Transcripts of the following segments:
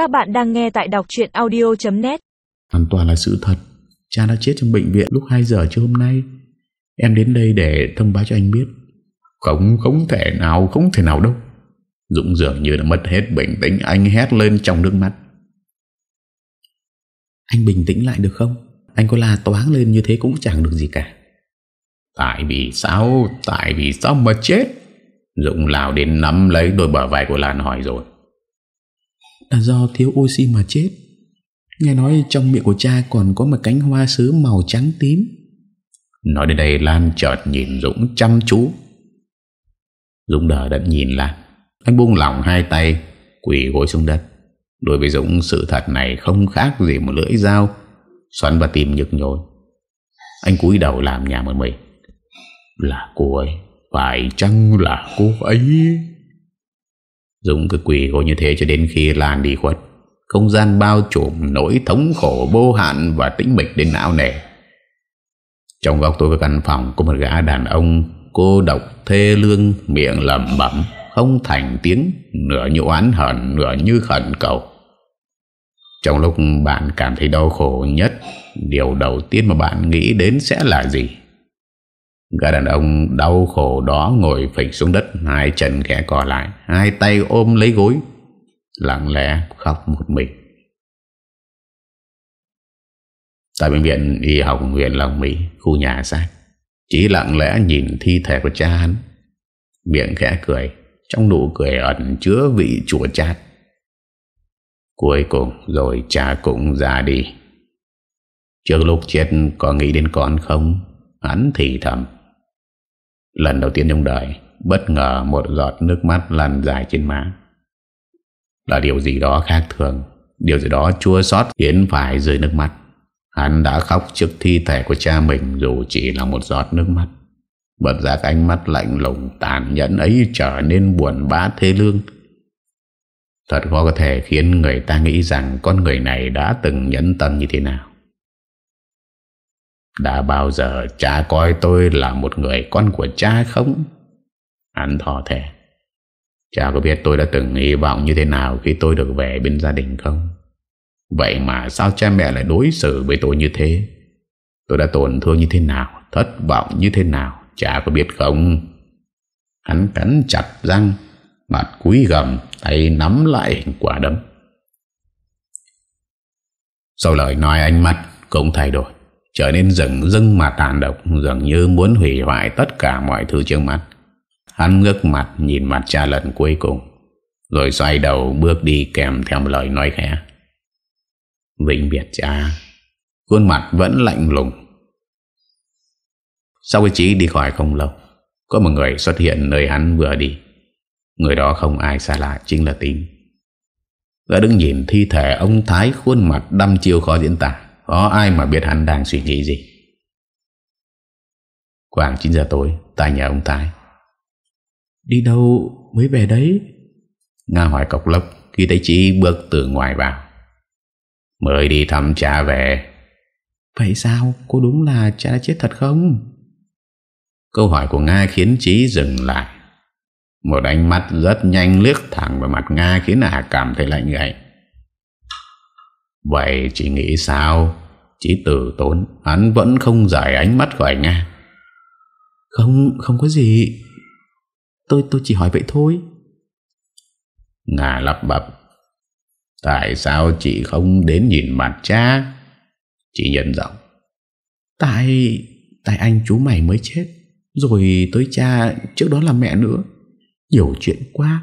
Các bạn đang nghe tại đọc chuyện audio.net Hoàn toàn là sự thật. Cha đã chết trong bệnh viện lúc 2 giờ trưa hôm nay. Em đến đây để thông báo cho anh biết. Không, không thể nào, không thể nào đâu. Dũng dường như đã mất hết bình tĩnh Anh hét lên trong nước mắt. Anh bình tĩnh lại được không? Anh có la toáng lên như thế cũng chẳng được gì cả. Tại vì sao? Tại vì sao mà chết? Dũng lao đến nắm lấy đôi bờ vai của Lan hỏi rồi. Là do thiếu oxy mà chết. Nghe nói trong miệng của cha còn có một cánh hoa sứ màu trắng tím. Nói đến đây, Lan chợt nhìn Dũng chăm chú. Dũng đờ đẫn nhìn Lan. Anh buông lỏng hai tay, quỳ gối xuống đất. Đối với Dũng, sự thật này không khác gì một lưỡi dao Xoắn vào tim nhức nhối. Anh cúi đầu làm nhà một mình Là cô ấy. Phải chăng là cô ấy? Dũng cứ quỳ gối như thế cho đến khi Lan đi khuất. Không gian bao trùm nỗi thống khổ vô hạn Và tĩnh mịch đến não nề. Trong góc tối của căn phòng Có một gã đàn ông cô độc thê lương, Miệng lầm bẩm, Không thành tiếng, Nửa như oán hận Nửa như khẩn cầu. Trong lúc bạn cảm thấy đau khổ nhất, Điều đầu tiên mà bạn nghĩ đến sẽ là gì? Gã đàn ông đau khổ đó ngồi phịch xuống đất, Hai chân khẽ cò lại, Hai tay ôm lấy gối, Lặng lẽ khóc một mình. Tại bệnh viện y học huyện Long Mỹ, Khu nhà xác, Chỉ lặng lẽ nhìn thi thể của cha hắn. Miệng khẽ cười, Trong nụ cười ẩn chứa vị chùa chát. Cuối cùng, rồi cha cũng ra đi. Trước lúc chết, có nghĩ đến con không? Hắn thì thầm. Lần đầu tiên trong đời, Bất ngờ một giọt nước mắt lăn dài trên má. Là điều gì đó khác thường, Điều gì đó chua xót khiến phải rơi nước mắt. Hắn đã khóc trước thi thể của cha mình Dù chỉ là một giọt nước mắt. Bật ra ánh mắt lạnh lùng, Tàn nhẫn ấy trở nên buồn bã thê lương. Thật khó có thể khiến người ta nghĩ rằng Con người này đã từng nhẫn tâm như thế nào đã bao giờ cha coi tôi là một người con của cha không? Hắn thò thẻ. Cha có biết tôi đã từng hy vọng như thế nào khi tôi được về bên gia đình không? Vậy mà sao cha mẹ lại đối xử với tôi như thế? Tôi đã tổn thương như thế nào? Thất vọng như thế nào? Cha có biết không? Hắn cắn chặt răng, mặt cúi gầm, tay nắm lại hình quả đấm. Sau lời nói ánh mắt cũng thay đổi trở nên rừng rưng mà tàn độc, dường như muốn hủy hoại tất cả mọi thứ trước mắt. Hắn ngước mặt nhìn mặt cha lần cuối cùng, rồi xoay đầu bước đi kèm theo một lời nói khẽ. Vĩnh biệt cha, khuôn mặt vẫn lạnh lùng. Sau khi chí đi khỏi không lâu, có một người xuất hiện nơi hắn vừa đi. Người đó không ai xa lạ chính là tín. Đã đứng nhìn thi thể ông Thái khuôn mặt đăm chiêu khó diễn tả có ai mà biết hắn đang suy nghĩ gì? Khoảng 9 giờ tối Tại nhà ông Tài Đi đâu mới về đấy? Nga hỏi cọc lốc Khi thấy chị bước từ ngoài vào. Mới đi thăm cha về. Vậy sao? Cô đúng là cha đã chết thật không? Câu hỏi của Nga khiến Chí dừng lại. Một ánh mắt rất nhanh liếc thẳng vào mặt Nga Khiến Hà cảm thấy lạnh gậy Vậy chị nghĩ sao? Chỉ tử tốn Hắn vẫn không giải ánh mắt khỏi Nga Không không có gì. Tôi tôi chỉ hỏi vậy thôi. Nga lắp bập Tại sao chị không đến nhìn mặt cha? Chị nhận giọng. Tại Tại anh chú mày mới chết Rồi tới cha trước đó là mẹ nữa. Nhiều chuyện quá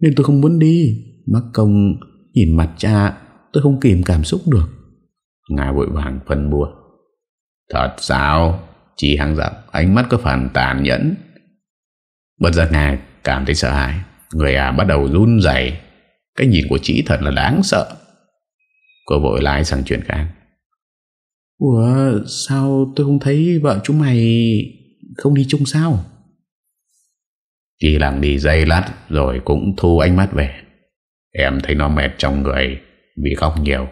Nên tôi không muốn đi. Mắc công nhìn mặt cha Tôi không kìm cảm xúc được. Ngài vội vàng phân bua. Thật sao? Chị hăng giọng Ánh mắt có phần tàn nhẫn. Bất giác Ngài cảm thấy sợ hãi. Người à bắt đầu run dày Cái nhìn của chị thật là đáng sợ. Cô vội lái sang chuyện khác. Ủa sao tôi không thấy vợ chúng mày Không đi chung sao? Chị lặng đi dây lát Rồi cũng thu ánh mắt về. Em thấy nó mệt trong người vì khóc nhiều.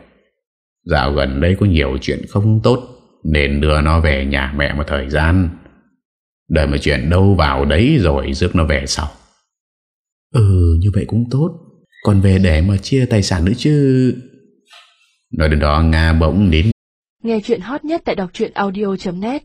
Dạo gần đây có nhiều chuyện không tốt Nên đưa nó về nhà mẹ một thời gian. Đợi mà chuyện đâu vào đấy rồi rước nó về sau. Ừ như vậy cũng tốt. Còn về để mà chia tài sản nữa chứ. Nói đến đó Nga bỗng đến Nghe chuyện hot nhất tại đọc truyện audio.net